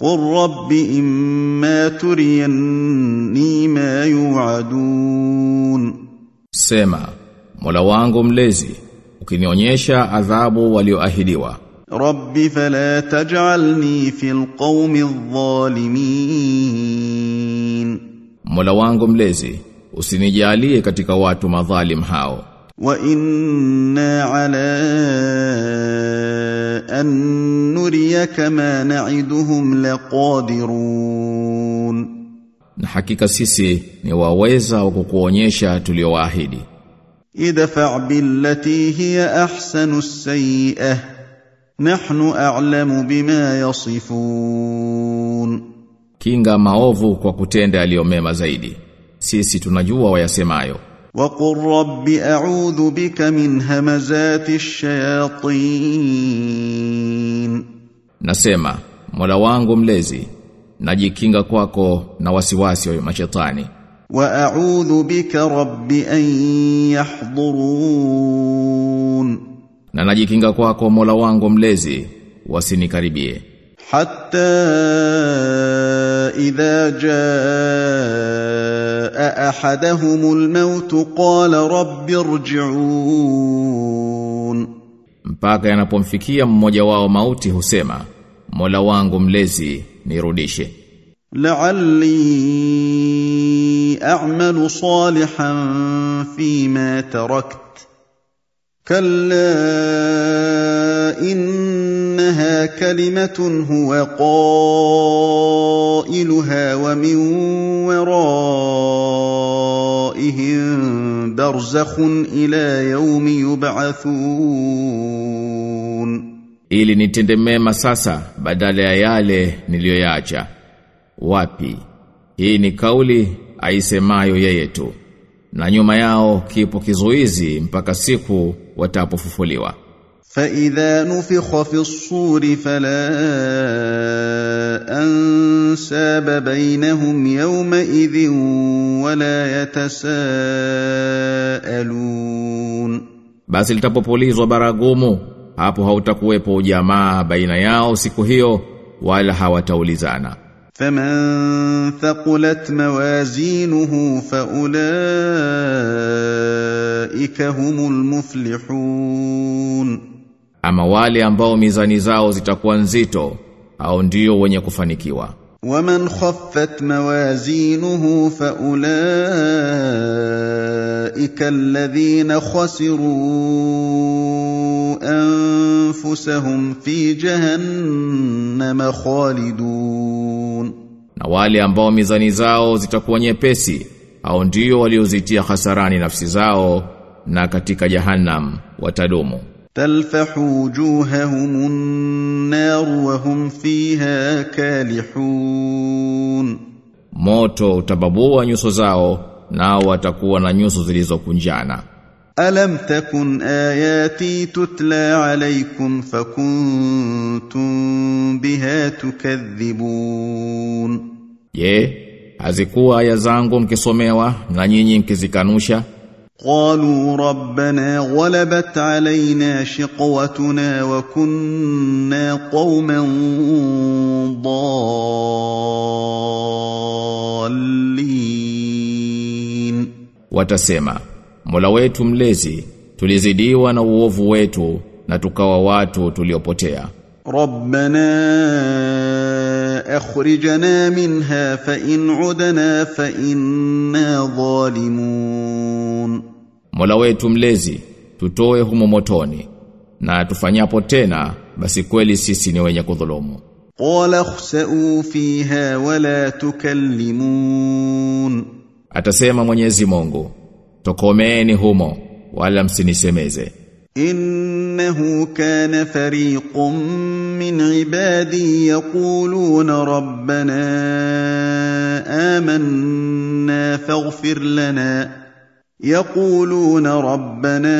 قل رب إما تريني ما يوعدون Sema, Mola wangu mlezi, ukinionyesha adhabu walioahidiwa, رب فلا تجعلني في القوم الظالمين Mola wangu mlezi, usinijalie katika watu madhalim hao. وإنا على أن نريك ما نعدهم لقادرون Na hakika sisi ni waweza wa kukuonyesha tuliowaahidi. ادفع بالتي هي أحسن السيئة نحن أعلم بما يصفون Kinga maovu kwa kutenda yaliyomema zaidi. Sisi tunajua wayasemayo. وقل رب أعوذ بك من همزات الشياطين Nasema, Mola wangu mlezi, najikinga kwako na wasiwasi wa mashetani. Wa a'udhu bika rabbi an yahdhurun Na najikinga kwako Mola wangu mlezi, wasinikaribie. Hatta idha jaa ahadahumul maut qala rabbi irji'un. Mpaka yanapomfikia mmoja wao mauti husema, Mola wangu mlezi, nirudishe. لعلي أعمل صالحا فيما تركت كلا إنها كلمة هو قائلها ومن ورائهم برزخ إلى يوم يبعثون Ili nitende mema sasa badala ya yale niliyoyaacha. Wapi? Hii ni kauli aisemayo yeye tu. Na nyuma yao kipo kizuizi mpaka siku watapofufuliwa. فإذا نفخ في الصور فلا أنساب بينهم يومئذ ولا يتساءلون Basi litapopulizwa baragumu, hapo hautakuwepo ujamaa baina yao siku hiyo wala hawataulizana. Faman thaqulat mawazinuhu faulaika humul muflihun. Ama wale ambao mizani zao zitakuwa nzito au ndio wenye kufanikiwa. Waman khaffat mawazinuhu faulaika فأولئك الذين خسروا أنفسهم في جهنم خالدون Na wale ambao mizani zao zitakuwa nyepesi, hao ndio waliozitia hasarani nafsi zao na katika jahannam watadumu. تلفح وجوههم النار وهم فيها كالحون Moto utababua nyuso zao nao watakuwa na nyuso zilizokunjana. ألم تكن آياتي تتلى عليكم فكنتم بها تكذبون Je, hazikuwa aya zangu mkisomewa na nyinyi mkizikanusha? قالوا ربنا غلبت علينا شقوتنا وكنا قوما ضالين watasema Mola wetu mlezi tulizidiwa na uovu wetu na tukawa watu tuliopotea. Rabbana akhrijna minha fa in udna fa inna zalimun. Mola wetu mlezi tutoe humo motoni na tufanyapo tena basi kweli sisi ni wenye kudhulumu. Qala khsa'u fiha wa la tukallimun. Atasema Mwenyezi Mungu, tokomeeni humo wala msinisemeze. Innahu kana fariqun min ibadi yaquluna rabbana amanna faghfir lana yaquluna rabbana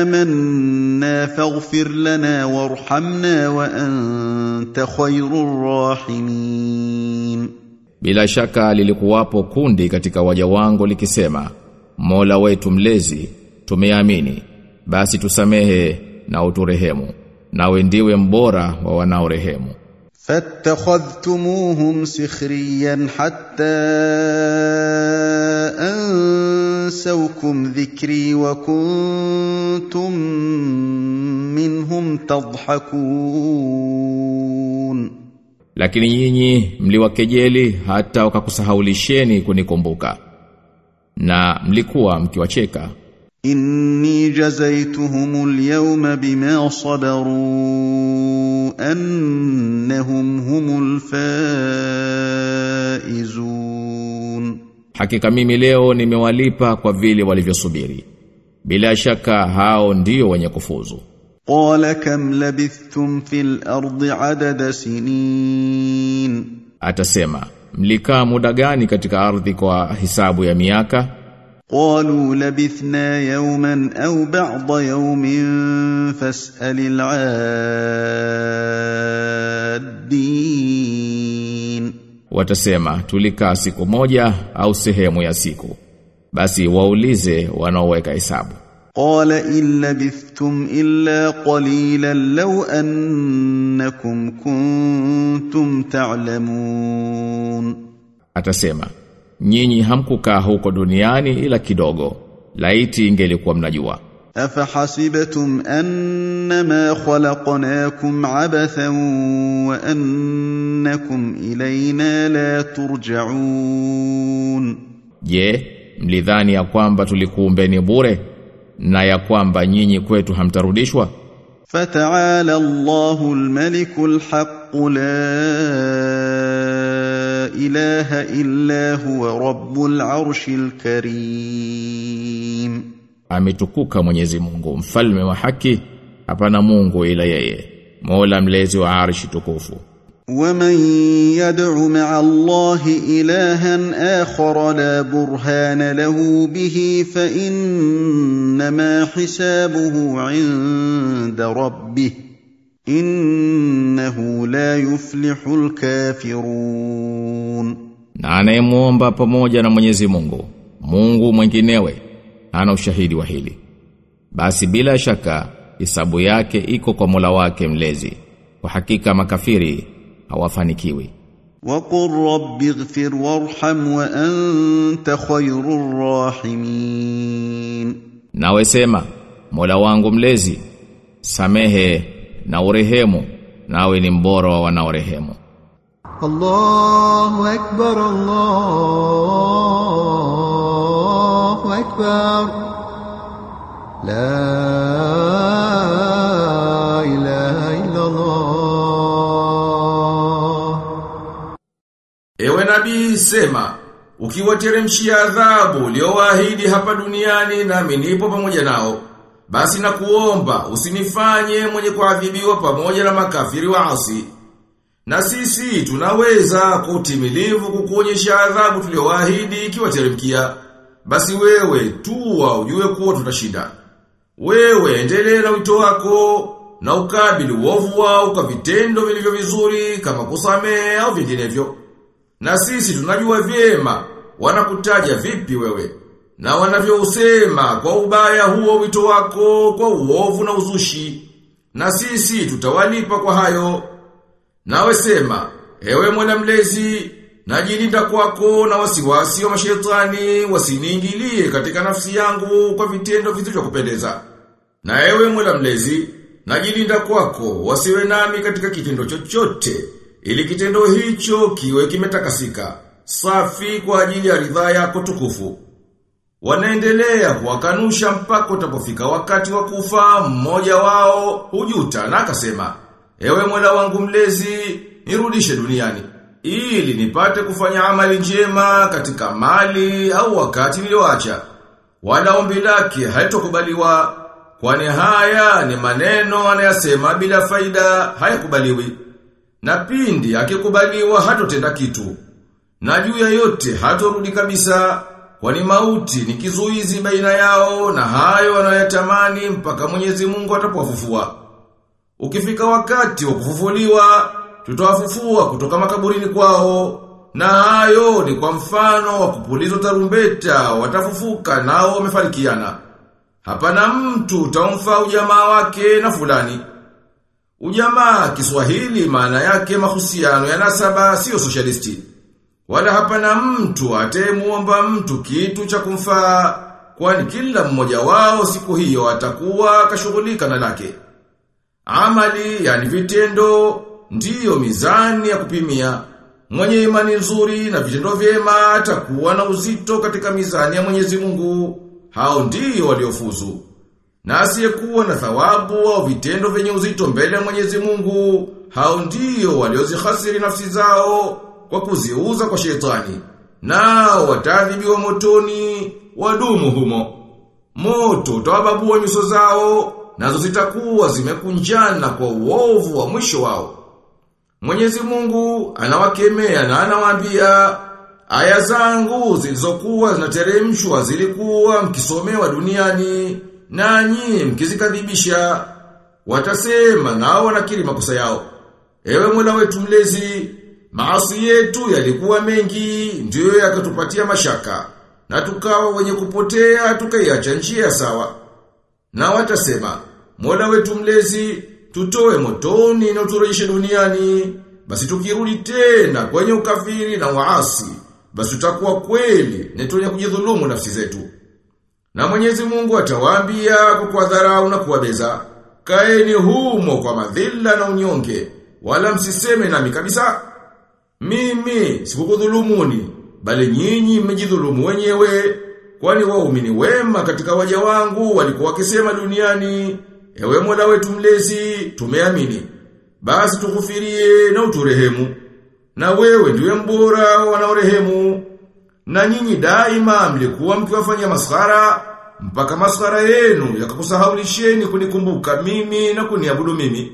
amanna faghfir lana warhamna wa anta khairur rahimin bila shaka lilikuwapo kundi katika waja wangu likisema Mola wetu mlezi tumeamini. Basi tusamehe na uturehemu. Nawe ndiwe mbora wa wanaorehemu. Fattakhadhtumuhum sikhriyan hatta ansawkum dhikri wa kuntum minhum tadhhakun lakini nyinyi mliwakejeli hata wakakusahaulisheni kunikumbuka. Na mlikuwa mkiwacheka. Inni jazaituhum alyawma bima sabaru annahum humul faizun. Hakika mimi leo nimewalipa kwa vile walivyosubiri. Bila shaka hao ndio wenye kufuzu. قال كم لبثتم في الأرض عدد سنين Atasema, mlikaa muda gani katika ardhi kwa hisabu ya miaka? قالوا لبثنا يوما أو بعض يوم فاسأل العادين Watasema, tulikaa siku moja au sehemu ya siku. Basi waulize wanaoweka hesabu. قال إن لبثتم إلا قليلا لو أنكم كنتم تعلمون Atasema, nyinyi hamkukaa huko duniani ila kidogo. Laiti ingelikuwa mnajua. أفحسبتم أنما خلقناكم عبثا وأنكم إلينا لا ترجعون Je, mlidhani ya kwamba tulikuumbeni bure na ya kwamba nyinyi kwetu hamtarudishwa? Fata'ala Allahu al-Maliku haqq la ilaha illa huwa Rabbul Arshil Karim. Ametukuka Mwenyezi Mungu mfalme wa haki. Hapana Mungu ila yeye Mola mlezi wa arshi tukufu. ومن يدع مع الله إلها آخر لا برهان له به فإنما حسابه عند ربه إنه لا يفلح الكافرون Na anayemuomba pamoja na Mwenyezi Mungu, Mungu mwinginewe, ana ushahidi wa hili. Basi bila shaka hisabu yake iko kwa Mola wake mlezi. Kwa hakika makafiri hawafanikiwi. Waqur rabbighfir warham wa anta khayrur rahimin. Nawe sema mola wangu mlezi samehe na urehemu nawe ni mbora wa wanaorehemu. Allahu akbar Allahu akbar. La ilaha illa Allah nabii sema, ukiwateremshia adhabu uliowaahidi hapa duniani nami nipo pamoja nao, basi na kuomba usinifanye mwenye kuadhibiwa pamoja na makafiri waasi. Na sisi tunaweza kutimilivu utimilivu kukuonyesha adhabu tuliyowaahidi ikiwateremkia. Basi wewe tuwa ujue kuwa tutashinda. Wewe endelee na wito wako na ukabili uovu wao kwa vitendo vilivyo vizuri kama kusamehe au vinginevyo. Na sisi tunajua vyema wanakutaja vipi wewe na wanavyousema kwa ubaya huo wito wako kwa uovu na uzushi. Na sisi tutawalipa kwa hayo. Nawe sema, ewe mwana mlezi, najilinda kwako na wasiwasi wa mashetani wasiniingilie katika nafsi yangu kwa vitendo visivyokupendeza. Na ewe mwana mlezi, najilinda kwako wasiwe nami katika kitendo chochote, ili kitendo hicho kiwe kimetakasika, safi kwa ajili ya ridhaa yako tukufu. Wanaendelea kuwakanusha mpaka utapofika wakati wa kufa mmoja wao hujuta na akasema, Ewe mwela wangu mlezi, nirudishe duniani ili nipate kufanya amali njema katika mali au wakati nilioacha. Wala ombi lake haitokubaliwa kwani haya ni maneno anayasema bila faida hayakubaliwi. Na pindi akikubaliwa hatotenda kitu. Na juu ya yote hatorudi kabisa kwani mauti ni kizuizi baina yao na hayo wanayotamani mpaka Mwenyezi Mungu atapowafufua. Ukifika wakati wa kufufuliwa, tutawafufua kutoka makaburini kwao. Na hayo ni kwa mfano wa kupulizwa tarumbeta, watafufuka nao wamefarikiana. Hapana mtu utamfaa ujamaa wake na fulani. Ujamaa Kiswahili maana yake mahusiano ya nasaba sio socialisti. Wala hapana mtu atemuomba mtu kitu cha kumfaa kwani kila mmoja wao siku hiyo atakuwa kashughulika na lake. Amali yani vitendo ndiyo mizani ya kupimia. Mwenye imani nzuri na vitendo vyema atakuwa na uzito katika mizani ya Mwenyezi Mungu. Hao ndiyo waliofuzu. Na asiyekuwa na thawabu au vitendo vyenye uzito mbele ya Mwenyezi Mungu, hao ndio waliozihasiri nafsi zao kwa kuziuza kwa shetani. Nao wataadhibiwa motoni, wadumu humo. Moto utawababua nyuso zao, nazo zitakuwa zimekunjana kwa uovu wa mwisho wao. Mwenyezi Mungu anawakemea na anawaambia aya zangu zilizokuwa zinateremshwa zilikuwa mkisomewa duniani nanyi mkizikadhibisha watasema nao wanakiri makosa yao. Ewe Mola wetu mlezi, maasi yetu yalikuwa mengi ndiyo yakatupatia mashaka na tukawa wenye kupotea tukaiacha njia sawa. Na watasema, Mola wetu mlezi, tutoe motoni na uturejeshe duniani, basi tukirudi tena kwenye ukafiri na waasi, basi tutakuwa kweli na tuwenye kujidhulumu nafsi zetu. Na Mwenyezi Mungu atawaambia kwa dharau na kuwabeza, kaeni humo kwa madhila na unyonge, wala msiseme nami kabisa. Mimi sikukudhulumuni, bali nyinyi mmejidhulumu wenyewe, kwani waumini wema katika waja wangu walikuwa wakisema duniani, ewe Mola wetu mlezi, tumeamini. Basi tukufirie na uturehemu. Na wewe ndiwe mbora wanaorehemu. Na nyinyi daima mlikuwa mkiwafanya maskhara mpaka maskhara yenu yakakusahaulisheni kunikumbuka mimi na kuniabudu mimi.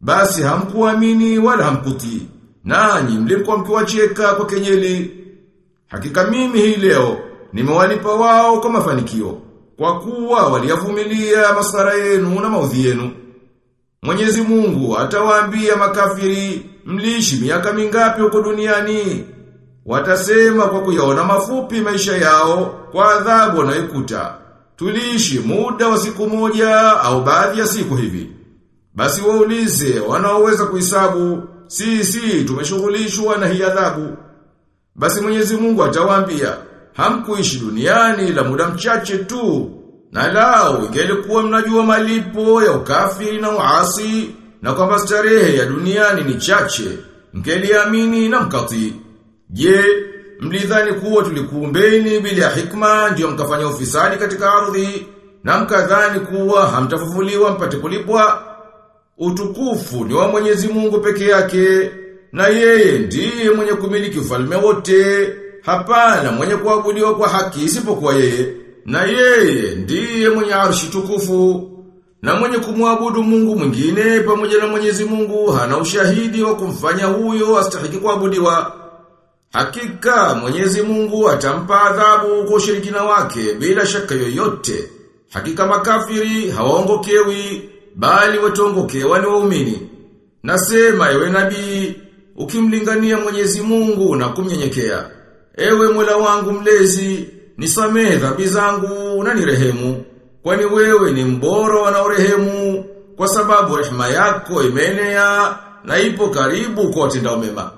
Basi hamkuamini wala hamkutii. Nanyi mlikuwa mkiwacheka kwa kenyeli. Hakika mimi hii leo nimewalipa wao kwa mafanikio kwa kuwa waliyavumilia maswara yenu na maudhi yenu. Mwenyezi Mungu atawaambia makafiri mliishi miaka mingapi huko duniani Watasema kwa kuyaona mafupi maisha yao kwa adhabu wanayokuta. Tuliishi muda wa siku moja au baadhi ya siku hivi. Basi waulize wanaoweza kuhesabu sisi tumeshughulishwa na hii adhabu. Basi Mwenyezi Mungu atawaambia hamkuishi duniani la muda mchache tu. Na lao ingelikuwa mnajua malipo ya ukafiri na uasi na kwamba starehe ya duniani ni chache, mkeliamini na mkatii. Je, mlidhani kuwa tulikuumbeni bila hikma ndio mkafanya ufisadi katika ardhi na mkadhani kuwa hamtafufuliwa mpate kulipwa? Utukufu ni wa Mwenyezi Mungu peke yake na yeye ndiye mwenye kumiliki ufalme wote. Hapana mwenye kuabudiwa kwa haki isipokuwa yeye. Na yeye ndiye mwenye arshi tukufu. Na mwenye kumwabudu Mungu mwingine pamoja na Mwenyezi Mungu hana ushahidi wa kumfanya huyo astahiki kuabudiwa. Hakika Mwenyezi Mungu atampa adhabu kwa ushirikina wake bila shaka yoyote. Hakika makafiri hawaongokewi bali watongokewa ni waumini. Nasema ewe nabii ukimlingania Mwenyezi Mungu na kumnyenyekea. Ewe Mola wangu mlezi, nisamehe dhambi zangu na nirehemu, kwani wewe ni mbora wanaorehemu kwa sababu rehema yako imeenea na ipo karibu kwa watendao mema.